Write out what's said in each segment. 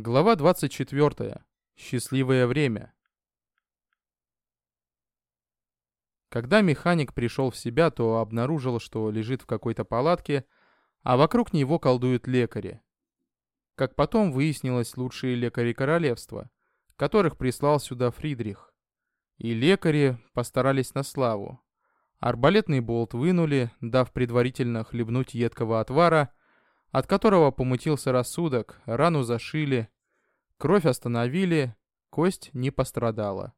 Глава 24. Счастливое время. Когда механик пришел в себя, то обнаружил, что лежит в какой-то палатке, а вокруг него колдуют лекари. Как потом выяснилось, лучшие лекари королевства, которых прислал сюда Фридрих. И лекари постарались на славу. Арбалетный болт вынули, дав предварительно хлебнуть едкого отвара, от которого помутился рассудок, рану зашили, кровь остановили, кость не пострадала.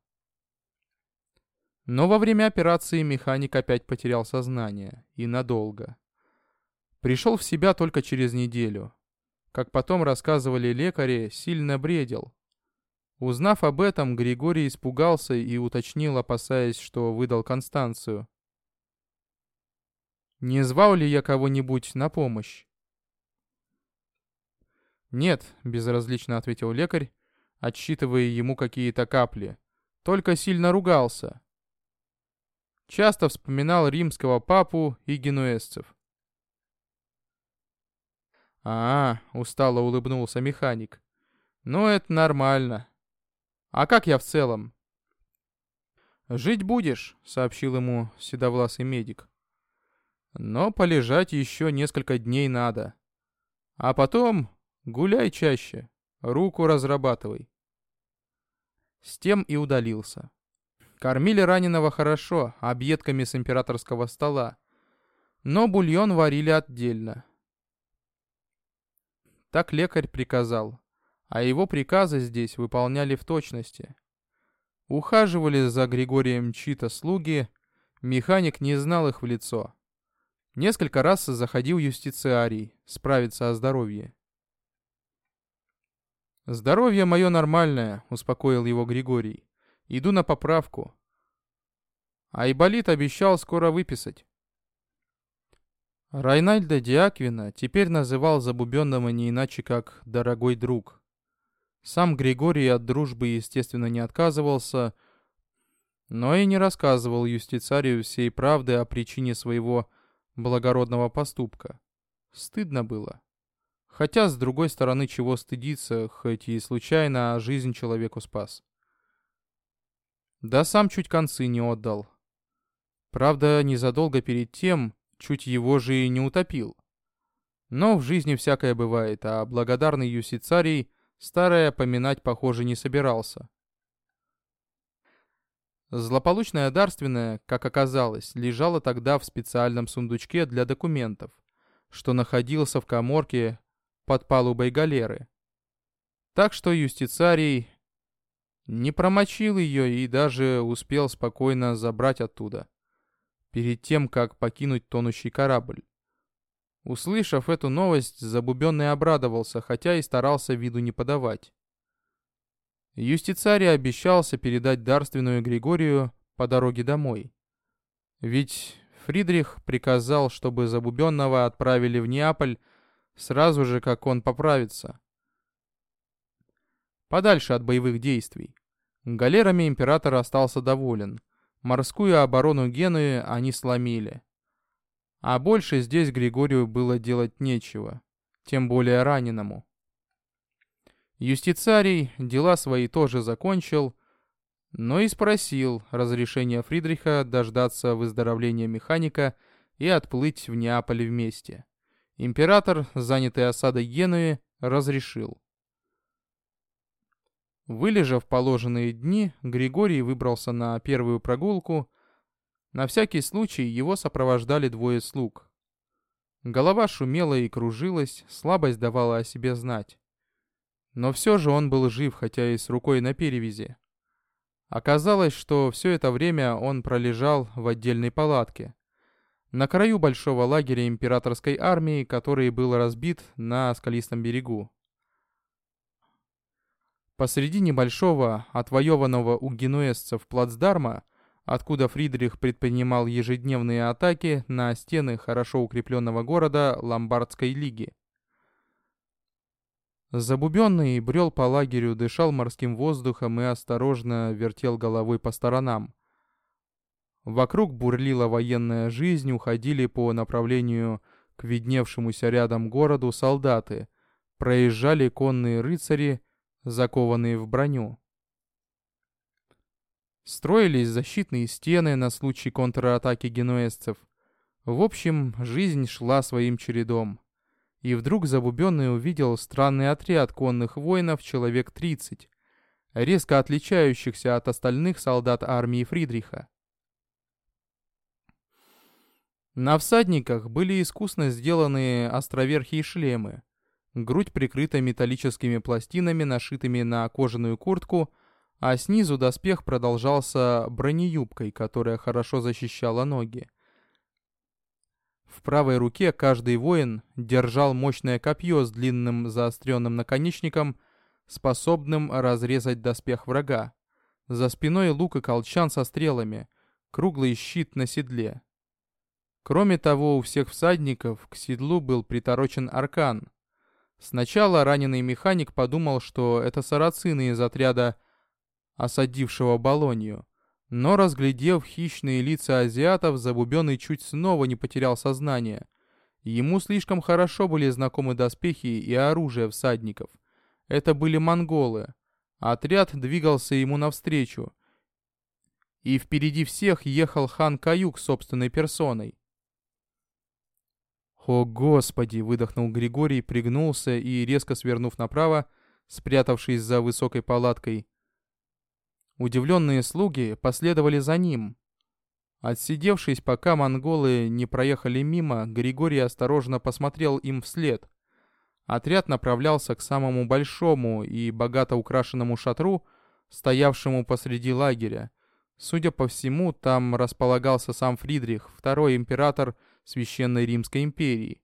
Но во время операции механик опять потерял сознание, и надолго. Пришел в себя только через неделю. Как потом рассказывали лекари, сильно бредил. Узнав об этом, Григорий испугался и уточнил, опасаясь, что выдал Констанцию. «Не звал ли я кого-нибудь на помощь?» «Нет», — безразлично ответил лекарь, отсчитывая ему какие-то капли. «Только сильно ругался». Часто вспоминал римского папу и генуэзцев. «А, — устало улыбнулся механик. Ну, это нормально. А как я в целом?» «Жить будешь», — сообщил ему седовласый медик. «Но полежать еще несколько дней надо. А потом Гуляй чаще, руку разрабатывай. С тем и удалился. Кормили раненого хорошо, объедками с императорского стола, но бульон варили отдельно. Так лекарь приказал, а его приказы здесь выполняли в точности. Ухаживали за Григорием чьи-то слуги, механик не знал их в лицо. Несколько раз заходил юстициарий справиться о здоровье. «Здоровье мое нормальное», — успокоил его Григорий. «Иду на поправку». Айболит обещал скоро выписать. Райнальда Диаквина теперь называл забубенного не иначе, как «дорогой друг». Сам Григорий от дружбы, естественно, не отказывался, но и не рассказывал юстицарию всей правды о причине своего благородного поступка. Стыдно было. Хотя, с другой стороны, чего стыдиться, хоть и случайно, а жизнь человеку спас. Да сам чуть концы не отдал. Правда, незадолго перед тем, чуть его же и не утопил. Но в жизни всякое бывает, а благодарный юсицарий старое поминать, похоже, не собирался. Злополучная дарственная, как оказалось, лежала тогда в специальном сундучке для документов, что находился в коморке под палубой галеры. Так что юстицарий не промочил ее и даже успел спокойно забрать оттуда, перед тем, как покинуть тонущий корабль. Услышав эту новость, Забубенный обрадовался, хотя и старался виду не подавать. Юстицарий обещался передать дарственную Григорию по дороге домой. Ведь Фридрих приказал, чтобы Забубенного отправили в Неаполь сразу же, как он поправится. Подальше от боевых действий. Галерами император остался доволен. Морскую оборону Генуи они сломили. А больше здесь Григорию было делать нечего, тем более раненому. Юстицарий дела свои тоже закончил, но и спросил разрешения Фридриха дождаться выздоровления механика и отплыть в Неаполь вместе. Император, занятый осадой Генуи, разрешил. Вылежав положенные дни, Григорий выбрался на первую прогулку. На всякий случай его сопровождали двое слуг. Голова шумела и кружилась, слабость давала о себе знать. Но все же он был жив, хотя и с рукой на перевязи. Оказалось, что все это время он пролежал в отдельной палатке на краю большого лагеря императорской армии, который был разбит на скалистом берегу. Посреди небольшого, отвоеванного у генуэзцев плацдарма, откуда Фридрих предпринимал ежедневные атаки на стены хорошо укрепленного города Ломбардской лиги. Забубенный брел по лагерю, дышал морским воздухом и осторожно вертел головой по сторонам. Вокруг бурлила военная жизнь, уходили по направлению к видневшемуся рядом городу солдаты, проезжали конные рыцари, закованные в броню. Строились защитные стены на случай контратаки генуэзцев. В общем, жизнь шла своим чередом. И вдруг Забубенный увидел странный отряд конных воинов, человек 30, резко отличающихся от остальных солдат армии Фридриха. На всадниках были искусно сделаны островерхие шлемы. Грудь прикрыта металлическими пластинами, нашитыми на кожаную куртку, а снизу доспех продолжался бронеюбкой, которая хорошо защищала ноги. В правой руке каждый воин держал мощное копье с длинным заостренным наконечником, способным разрезать доспех врага. За спиной лук и колчан со стрелами, круглый щит на седле. Кроме того, у всех всадников к седлу был приторочен аркан. Сначала раненый механик подумал, что это сарацины из отряда, осадившего Болонью. Но, разглядев хищные лица азиатов, Забубенный чуть снова не потерял сознание. Ему слишком хорошо были знакомы доспехи и оружие всадников. Это были монголы. Отряд двигался ему навстречу. И впереди всех ехал хан Каюк собственной персоной. «О, Господи!» — выдохнул Григорий, пригнулся и, резко свернув направо, спрятавшись за высокой палаткой, Удивленные слуги последовали за ним. Отсидевшись, пока монголы не проехали мимо, Григорий осторожно посмотрел им вслед. Отряд направлялся к самому большому и богато украшенному шатру, стоявшему посреди лагеря. Судя по всему, там располагался сам Фридрих, второй император Священной Римской империи.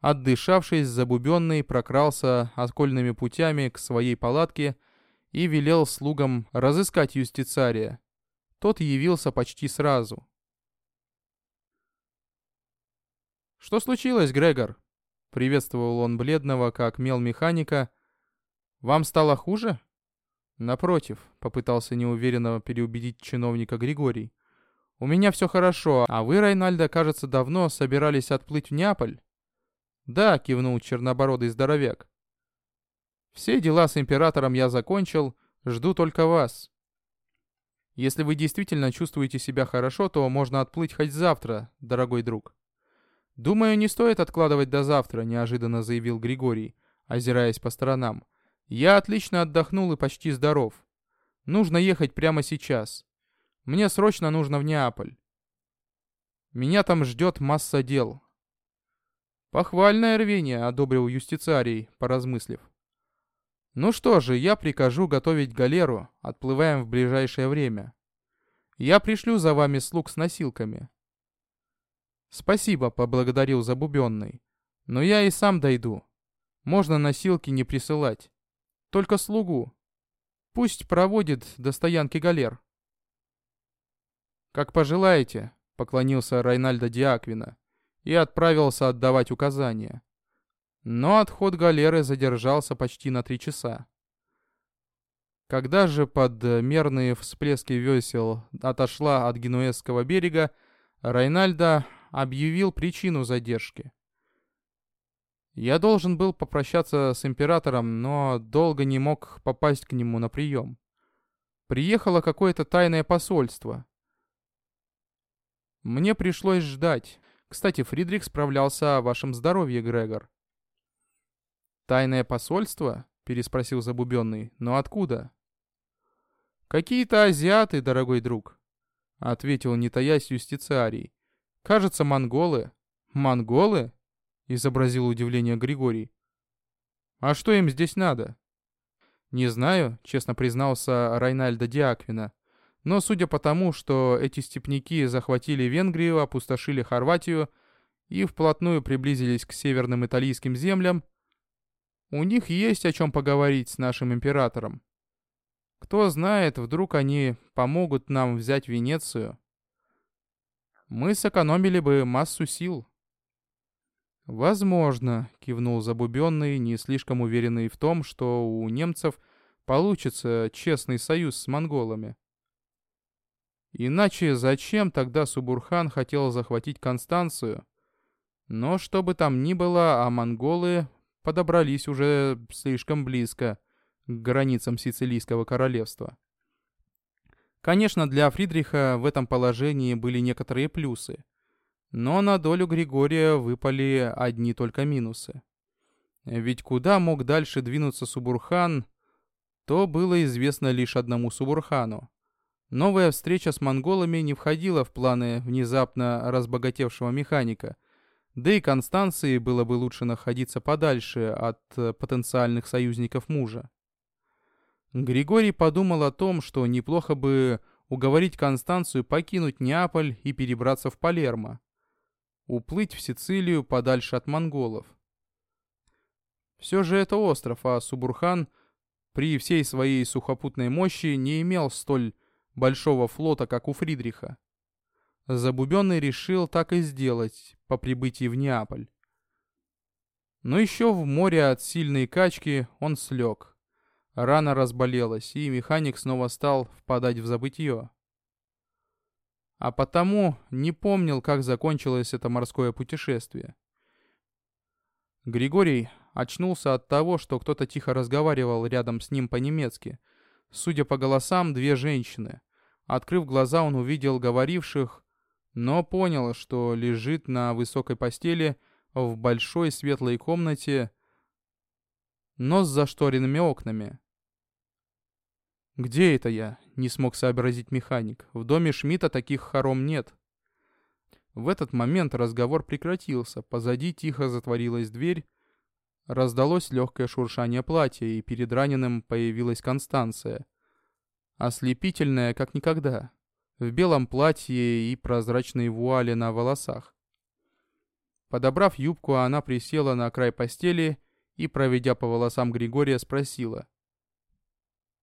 Отдышавшись, забубенный прокрался окольными путями к своей палатке и велел слугам разыскать юстицария. Тот явился почти сразу. «Что случилось, Грегор?» — приветствовал он бледного, как мел механика. «Вам стало хуже?» «Напротив», — попытался неуверенно переубедить чиновника Григорий. «У меня все хорошо, а вы, Райнальдо, кажется, давно собирались отплыть в Неаполь?» «Да», — кивнул чернобородый здоровяк. Все дела с императором я закончил, жду только вас. Если вы действительно чувствуете себя хорошо, то можно отплыть хоть завтра, дорогой друг. Думаю, не стоит откладывать до завтра, неожиданно заявил Григорий, озираясь по сторонам. Я отлично отдохнул и почти здоров. Нужно ехать прямо сейчас. Мне срочно нужно в Неаполь. Меня там ждет масса дел. Похвальное рвение, одобрил юстициарий, поразмыслив. Ну что же, я прикажу готовить галеру, отплываем в ближайшее время. Я пришлю за вами слуг с носилками. Спасибо, поблагодарил Забубенный. Но я и сам дойду. Можно носилки не присылать. Только слугу. Пусть проводит до стоянки галер. Как пожелаете, поклонился Райнальдо Диаквина и отправился отдавать указания. Но отход галеры задержался почти на три часа. Когда же под мерные всплески весел отошла от генуэзского берега, Райнальдо объявил причину задержки. Я должен был попрощаться с императором, но долго не мог попасть к нему на прием. Приехало какое-то тайное посольство. Мне пришлось ждать. Кстати, Фридрих справлялся о вашем здоровье, Грегор. «Тайное посольство?» — переспросил Забубенный. «Но откуда?» «Какие-то азиаты, дорогой друг», — ответил, не таясь юстициарий. «Кажется, монголы». «Монголы?» — изобразил удивление Григорий. «А что им здесь надо?» «Не знаю», — честно признался Райнальдо Диаквина. «Но судя по тому, что эти степняки захватили Венгрию, опустошили Хорватию и вплотную приблизились к северным итальянским землям, у них есть о чем поговорить с нашим императором. Кто знает, вдруг они помогут нам взять Венецию. Мы сэкономили бы массу сил. «Возможно», — кивнул Забубенный, не слишком уверенный в том, что у немцев получится честный союз с монголами. Иначе зачем тогда Субурхан хотел захватить Констанцию? Но что бы там ни было, а монголы подобрались уже слишком близко. к границам Сицилийского королевства. Конечно, для Фридриха в этом положении были некоторые плюсы, но на долю Григория выпали одни только минусы. Ведь куда мог дальше двинуться Субурхан, то было известно лишь одному Субурхану. Новая встреча с монголами не входила в планы внезапно разбогатевшего механика, да и Констанции было бы лучше находиться подальше от потенциальных союзников мужа. Григорий подумал о том, что неплохо бы уговорить Констанцию покинуть Неаполь и перебраться в Палермо. Уплыть в Сицилию подальше от монголов. Все же это остров, а Субурхан при всей своей сухопутной мощи не имел столь большого флота, как у Фридриха. Забубенный решил так и сделать по прибытии в Неаполь. Но еще в море от сильной качки он слег. Рана разболелась, и механик снова стал впадать в забытье. А потому не помнил, как закончилось это морское путешествие. Григорий очнулся от того, что кто-то тихо разговаривал рядом с ним по-немецки. Судя по голосам, две женщины. Открыв глаза, он увидел говоривших, но понял, что лежит на высокой постели в большой светлой комнате, но с зашторенными окнами. «Где это я?» — не смог сообразить механик. «В доме Шмидта таких хором нет». В этот момент разговор прекратился, позади тихо затворилась дверь, раздалось легкое шуршание платья, и перед раненым появилась Констанция. Ослепительная, как никогда, в белом платье и прозрачной вуале на волосах. Подобрав юбку, она присела на край постели и, проведя по волосам Григория, спросила.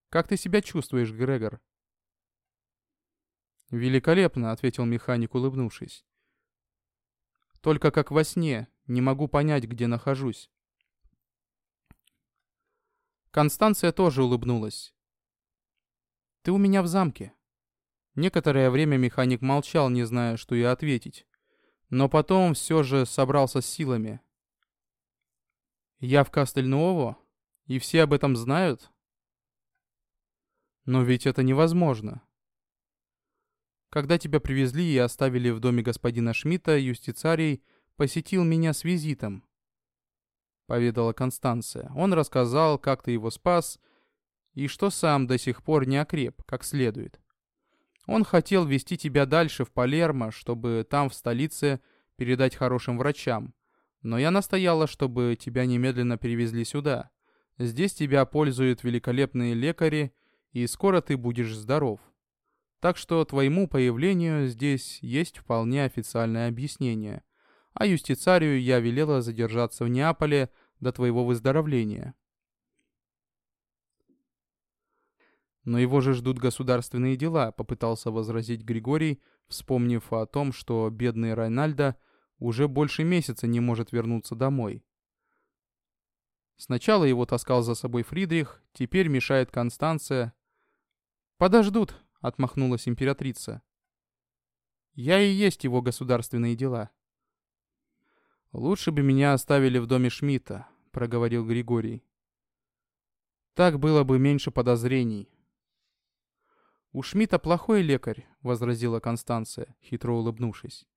«Как ты себя чувствуешь, Грегор?» «Великолепно», — ответил механик, улыбнувшись. Только как во сне, не могу понять, где нахожусь. Констанция тоже улыбнулась. «Ты у меня в замке». Некоторое время механик молчал, не зная, что и ответить. Но потом все же собрался с силами. «Я в Кастельнуово? И все об этом знают?» «Но ведь это невозможно. Когда тебя привезли и оставили в доме господина Шмидта, юстицарий посетил меня с визитом. Поведала Констанция. Он рассказал, как ты его спас, и что сам до сих пор не окреп, как следует. Он хотел вести тебя дальше в Палермо, чтобы там, в столице, передать хорошим врачам. Но я настояла, чтобы тебя немедленно перевезли сюда. Здесь тебя пользуют великолепные лекари, и скоро ты будешь здоров. Так что твоему появлению здесь есть вполне официальное объяснение. А юстицарию я велела задержаться в Неаполе до твоего выздоровления. Но его же ждут государственные дела, попытался возразить Григорий, вспомнив о том, что бедный Райнальдо уже больше месяца не может вернуться домой. Сначала его таскал за собой Фридрих, теперь мешает Констанция. «Подождут», отмахнулась императрица. Я и есть его государственные дела. Лучше бы меня оставили в доме Шмидта, проговорил Григорий. Так было бы меньше подозрений. У Шмидта плохой лекарь, возразила Констанция, хитро улыбнувшись.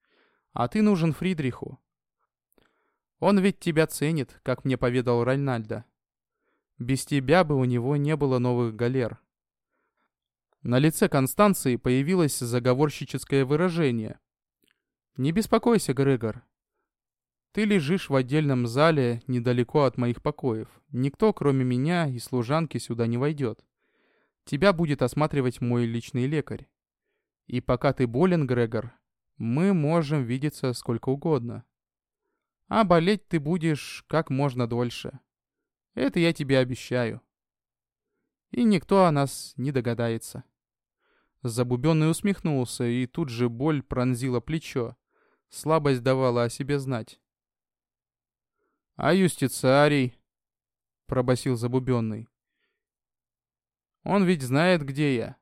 А ты нужен Фридриху. Он ведь тебя ценит, как мне поведал Ральнальдо. Без тебя бы у него не было новых галер. На лице Констанции появилось заговорщическое выражение. «Не беспокойся, Грегор. Ты лежишь в отдельном зале недалеко от моих покоев. Никто, кроме меня и служанки, сюда не войдет. Тебя будет осматривать мой личный лекарь. И пока ты болен, Грегор, мы можем видеться сколько угодно. А болеть ты будешь как можно дольше. Это я тебе обещаю и никто о нас не догадается. Забубенный усмехнулся, и тут же боль пронзила плечо. Слабость давала о себе знать. «А юстицарий?» — пробасил Забубенный. «Он ведь знает, где я».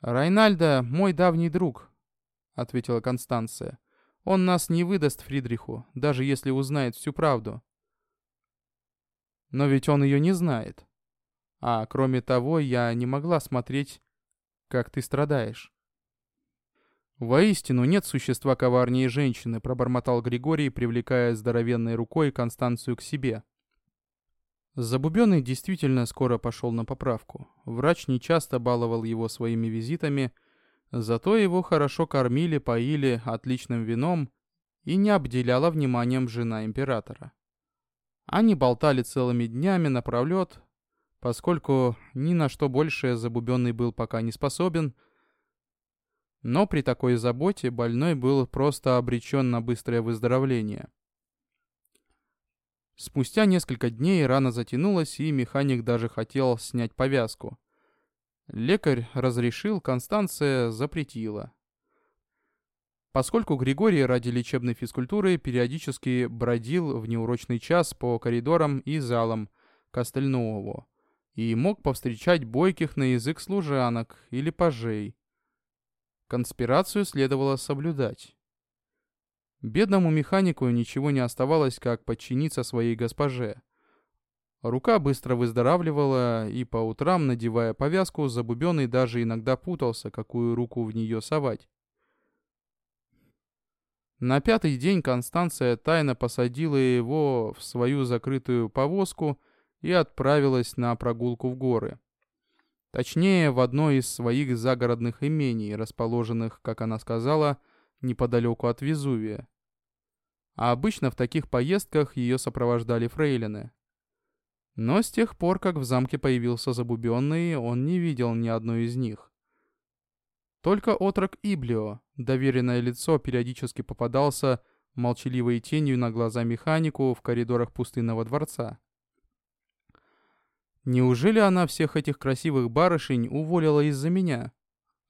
«Райнальдо — мой давний друг», — ответила Констанция. «Он нас не выдаст Фридриху, даже если узнает всю правду». «Но ведь он ее не знает». А кроме того, я не могла смотреть, как ты страдаешь. «Воистину нет существа коварнее женщины», — пробормотал Григорий, привлекая здоровенной рукой Констанцию к себе. Забубенный действительно скоро пошел на поправку. Врач нечасто баловал его своими визитами, зато его хорошо кормили, поили отличным вином и не обделяла вниманием жена императора. Они болтали целыми днями напролет, поскольку ни на что большее Забубенный был пока не способен, но при такой заботе больной был просто обречен на быстрое выздоровление. Спустя несколько дней рана затянулась, и механик даже хотел снять повязку. Лекарь разрешил, Констанция запретила. Поскольку Григорий ради лечебной физкультуры периодически бродил в неурочный час по коридорам и залам Костельнового и мог повстречать бойких на язык служанок или пажей. Конспирацию следовало соблюдать. Бедному механику ничего не оставалось, как подчиниться своей госпоже. Рука быстро выздоравливала, и по утрам, надевая повязку, Забубенный даже иногда путался, какую руку в нее совать. На пятый день Констанция тайно посадила его в свою закрытую повозку и отправилась на прогулку в горы. Точнее, в одно из своих загородных имений, расположенных, как она сказала, неподалеку от Везувия. А обычно в таких поездках ее сопровождали фрейлины. Но с тех пор, как в замке появился Забубенный, он не видел ни одной из них. Только отрок Иблио, доверенное лицо, периодически попадался молчаливой тенью на глаза механику в коридорах пустынного дворца. Неужели она всех этих красивых барышень уволила из-за меня?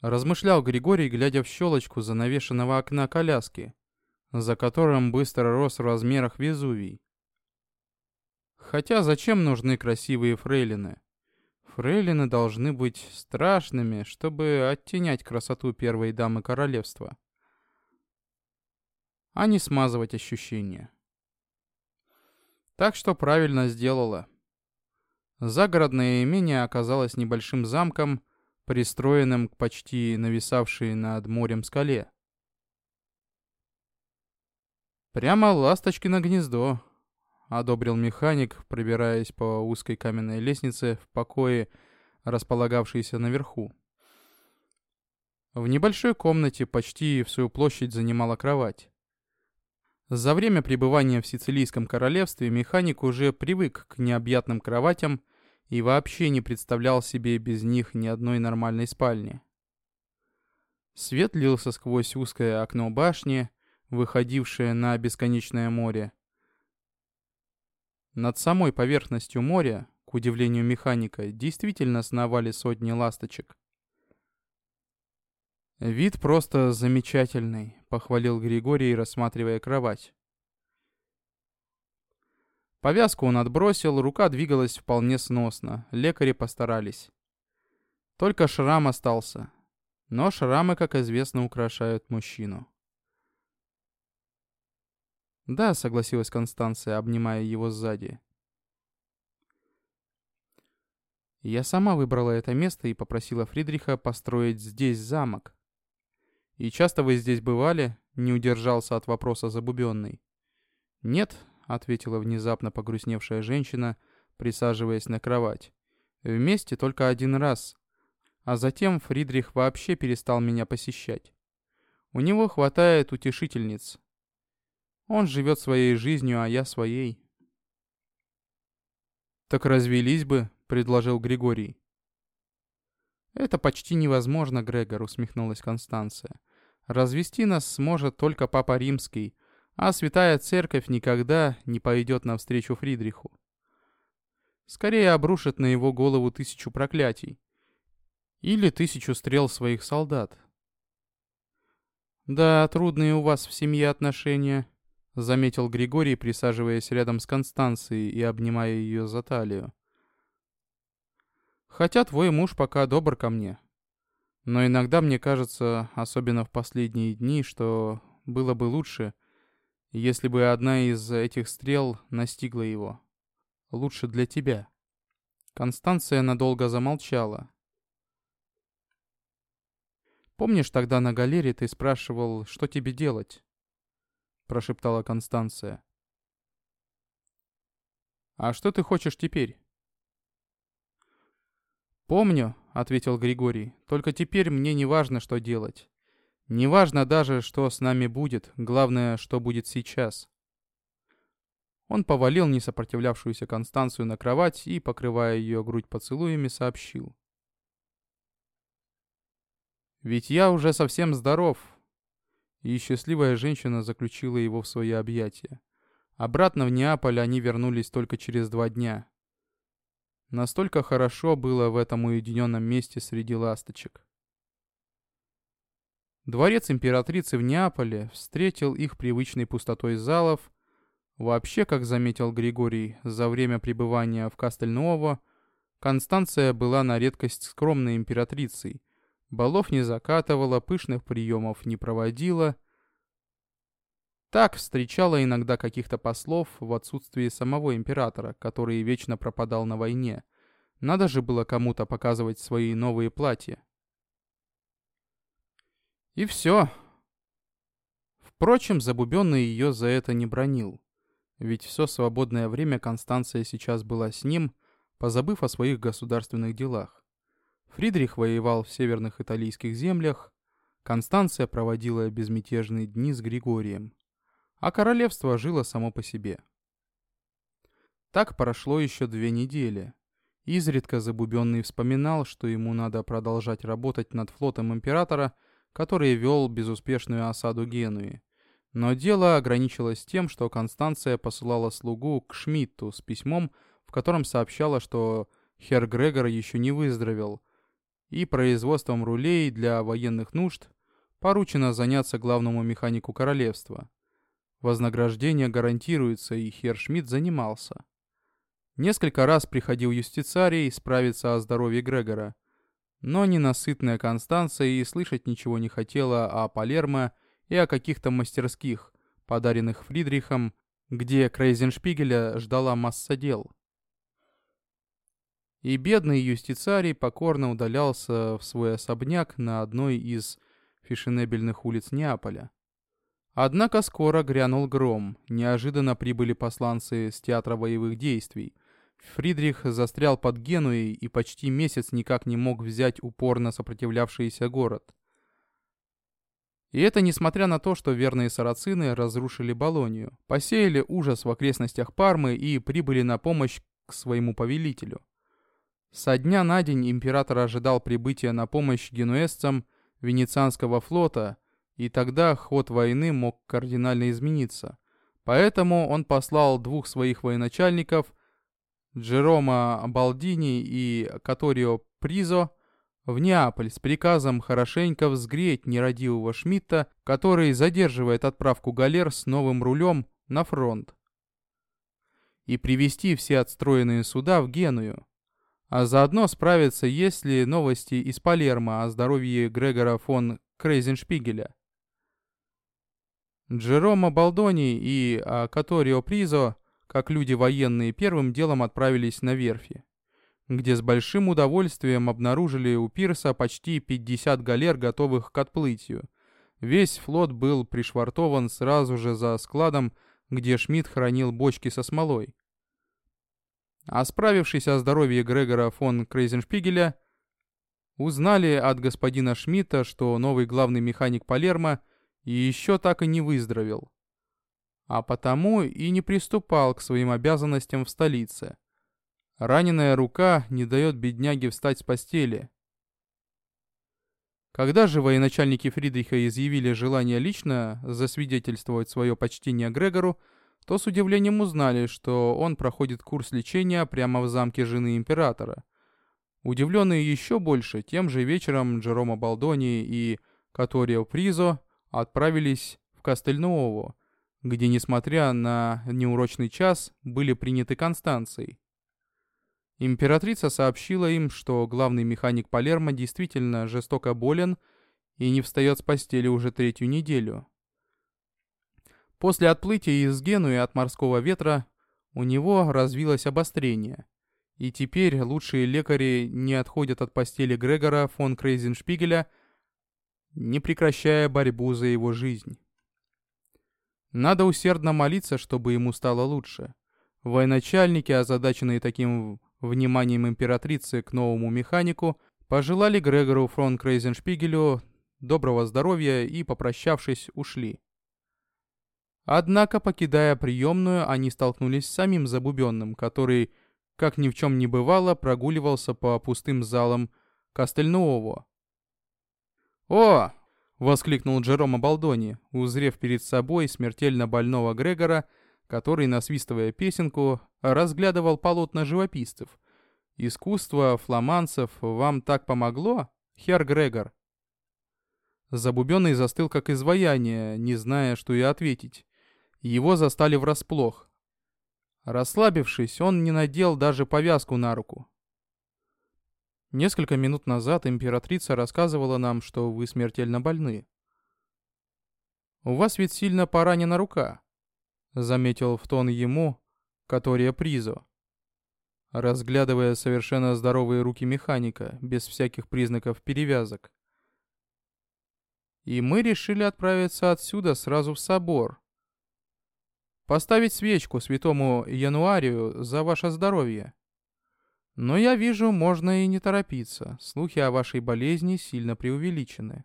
Размышлял Григорий, глядя в щелочку занавешенного окна коляски, за которым быстро рос в размерах Везувий. Хотя зачем нужны красивые фрейлины? Фрейлины должны быть страшными, чтобы оттенять красоту первой дамы королевства. А не смазывать ощущения. Так что правильно сделала. Загородное имение оказалось небольшим замком, пристроенным к почти нависавшей над морем скале. «Прямо ласточкино гнездо», — одобрил механик, пробираясь по узкой каменной лестнице в покое, располагавшейся наверху. В небольшой комнате почти всю площадь занимала кровать. За время пребывания в Сицилийском королевстве механик уже привык к необъятным кроватям и вообще не представлял себе без них ни одной нормальной спальни. Свет лился сквозь узкое окно башни, выходившее на бесконечное море. Над самой поверхностью моря, к удивлению механика, действительно сновали сотни ласточек. «Вид просто замечательный», — похвалил Григорий, рассматривая кровать. Повязку он отбросил, рука двигалась вполне сносно. Лекари постарались. Только шрам остался. Но шрамы, как известно, украшают мужчину. «Да», — согласилась Констанция, обнимая его сзади. Я сама выбрала это место и попросила Фридриха построить здесь замок. «И часто вы здесь бывали?» — не удержался от вопроса забубенный. «Нет», ответила внезапно погрустневшая женщина, присаживаясь на кровать. Вместе только один раз. А затем Фридрих вообще перестал меня посещать. У него хватает утешительниц. Он живет своей жизнью, а я своей. «Так развелись бы», — предложил Григорий. «Это почти невозможно, Грегор», — усмехнулась Констанция. «Развести нас сможет только Папа Римский, а Святая Церковь никогда не пойдет навстречу Фридриху. Скорее обрушит на его голову тысячу проклятий. Или тысячу стрел своих солдат. «Да, трудные у вас в семье отношения», — заметил Григорий, присаживаясь рядом с Констанцией и обнимая ее за талию. «Хотя твой муж пока добр ко мне. Но иногда мне кажется, особенно в последние дни, что было бы лучше, если бы одна из этих стрел настигла его. Лучше для тебя. Констанция надолго замолчала. «Помнишь, тогда на галере ты спрашивал, что тебе делать?» Прошептала Констанция. «А что ты хочешь теперь?» «Помню», — ответил Григорий, — «только теперь мне не важно, что делать. Не важно даже, что с нами будет, главное, что будет сейчас». Он повалил несопротивлявшуюся Констанцию на кровать и, покрывая ее грудь поцелуями, сообщил. «Ведь я уже совсем здоров». И счастливая женщина заключила его в свои объятия. Обратно в Неаполь они вернулись только через два дня. Настолько хорошо было в этом уединенном месте среди ласточек. Дворец императрицы в Неаполе встретил их привычной пустотой залов. Вообще, как заметил Григорий, за время пребывания в Кастельнуово, Констанция была на редкость скромной императрицей. Балов не закатывала, пышных приемов не проводила. Так встречала иногда каких-то послов в отсутствии самого императора, который вечно пропадал на войне. Надо же было кому-то показывать свои новые платья. И все. Впрочем, Забубенный ее за это не бронил. Ведь все свободное время Констанция сейчас была с ним, позабыв о своих государственных делах. Фридрих воевал в северных итальянских землях, Констанция проводила безмятежные дни с Григорием, а королевство жило само по себе. Так прошло еще две недели. Изредка Забубенный вспоминал, что ему надо продолжать работать над флотом императора, который вел безуспешную осаду Генуи. Но дело ограничилось тем, что Констанция посылала слугу к Шмидту с письмом, в котором сообщала, что Хер Грегор еще не выздоровел, и производством рулей для военных нужд поручено заняться главному механику королевства. Вознаграждение гарантируется, и Хер Шмидт занимался. Несколько раз приходил юстицарий справиться о здоровье Грегора. Но ненасытная Констанция и слышать ничего не хотела о Палермо и о каких-то мастерских, подаренных Фридрихом, где Крейзеншпигеля ждала масса дел. И бедный юстицарий покорно удалялся в свой особняк на одной из фешенебельных улиц Неаполя. Однако скоро грянул гром, неожиданно прибыли посланцы с театра боевых действий. Фридрих застрял под Генуей и почти месяц никак не мог взять упорно сопротивлявшийся город. И это несмотря на то, что верные сарацины разрушили Болонию, посеяли ужас в окрестностях Пармы и прибыли на помощь к своему повелителю. Со дня на день император ожидал прибытия на помощь генуэзцам Венецианского флота – и тогда ход войны мог кардинально измениться. Поэтому он послал двух своих военачальников, Джерома Балдини и Каторио Призо, в Неаполь с приказом хорошенько взгреть нерадивого Шмидта, который задерживает отправку галер с новым рулем на фронт, и привести все отстроенные суда в Геную, а заодно справиться, есть ли новости из Палермо о здоровье Грегора фон Крейзеншпигеля. Джеромо Балдони и а, Каторио Призо, как люди военные, первым делом отправились на верфи, где с большим удовольствием обнаружили у пирса почти 50 галер, готовых к отплытию. Весь флот был пришвартован сразу же за складом, где Шмидт хранил бочки со смолой. А справившись о здоровье Грегора фон Крейзеншпигеля, узнали от господина Шмидта, что новый главный механик Палермо – еще так и не выздоровел. А потому и не приступал к своим обязанностям в столице. Раненая рука не дает бедняге встать с постели. Когда же военачальники Фридриха изъявили желание лично засвидетельствовать свое почтение Грегору, то с удивлением узнали, что он проходит курс лечения прямо в замке жены императора. Удивленные еще больше, тем же вечером Джеромо Балдони и Каторио Призо отправились в Кастельнуово, где, несмотря на неурочный час, были приняты Констанцией. Императрица сообщила им, что главный механик Палермо действительно жестоко болен и не встает с постели уже третью неделю. После отплытия из Генуи от морского ветра у него развилось обострение, И теперь лучшие лекари не отходят от постели Грегора фон Крейзеншпигеля, не прекращая борьбу за его жизнь. Надо усердно молиться, чтобы ему стало лучше. Военачальники, озадаченные таким вниманием императрицы к новому механику, пожелали Грегору фон Крейзеншпигелю доброго здоровья и, попрощавшись, ушли. Однако, покидая приемную, они столкнулись с самим Забубенным, который, как ни в чем не бывало, прогуливался по пустым залам Кастельнуово. «О!» — воскликнул Джерома Балдони, узрев перед собой смертельно больного Грегора, который, насвистывая песенку, разглядывал полотна живописцев. «Искусство фламанцев вам так помогло, хер Грегор?» Забубенный застыл как изваяние, не зная, что и ответить. Его застали врасплох. Расслабившись, он не надел даже повязку на руку. Несколько минут назад императрица рассказывала нам, что вы смертельно больны. «У вас ведь сильно поранена рука», — заметил в тон ему, который Призо. Разглядывая совершенно здоровые руки механика, без всяких признаков перевязок. И мы решили отправиться отсюда сразу в собор. Поставить свечку святому Януарию за ваше здоровье. Но я вижу, можно и не торопиться. Слухи о вашей болезни сильно преувеличены.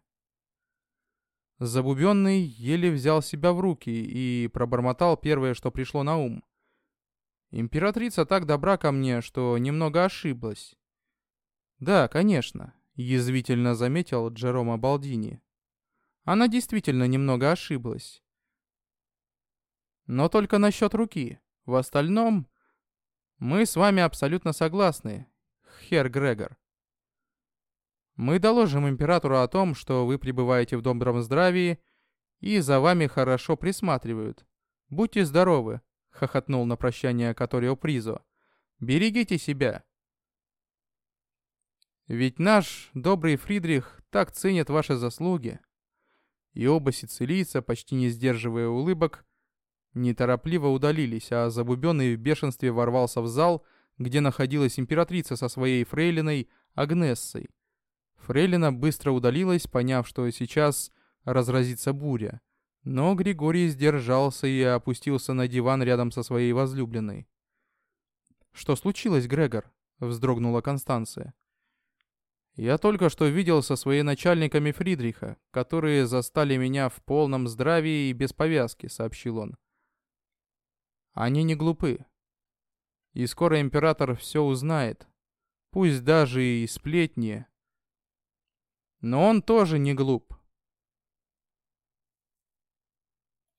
Забубенный еле взял себя в руки и пробормотал первое, что пришло на ум. Императрица так добра ко мне, что немного ошиблась. Да, конечно, язвительно заметил Джерома Балдини. Она действительно немного ошиблась. Но только насчет руки. В остальном мы с вами абсолютно согласны, хер Грегор. Мы доложим императору о том, что вы пребываете в добром здравии и за вами хорошо присматривают. Будьте здоровы, хохотнул на прощание Каторио Призо. Берегите себя. Ведь наш добрый Фридрих так ценит ваши заслуги. И оба сицилийца, почти не сдерживая улыбок, неторопливо удалились, а Забубенный в бешенстве ворвался в зал, где находилась императрица со своей фрейлиной Агнессой. Фрейлина быстро удалилась, поняв, что сейчас разразится буря. Но Григорий сдержался и опустился на диван рядом со своей возлюбленной. «Что случилось, Грегор?» — вздрогнула Констанция. «Я только что видел со своими начальниками Фридриха, которые застали меня в полном здравии и без повязки», — сообщил он. «Они не глупы. И скоро император все узнает, пусть даже и сплетни, но он тоже не глуп.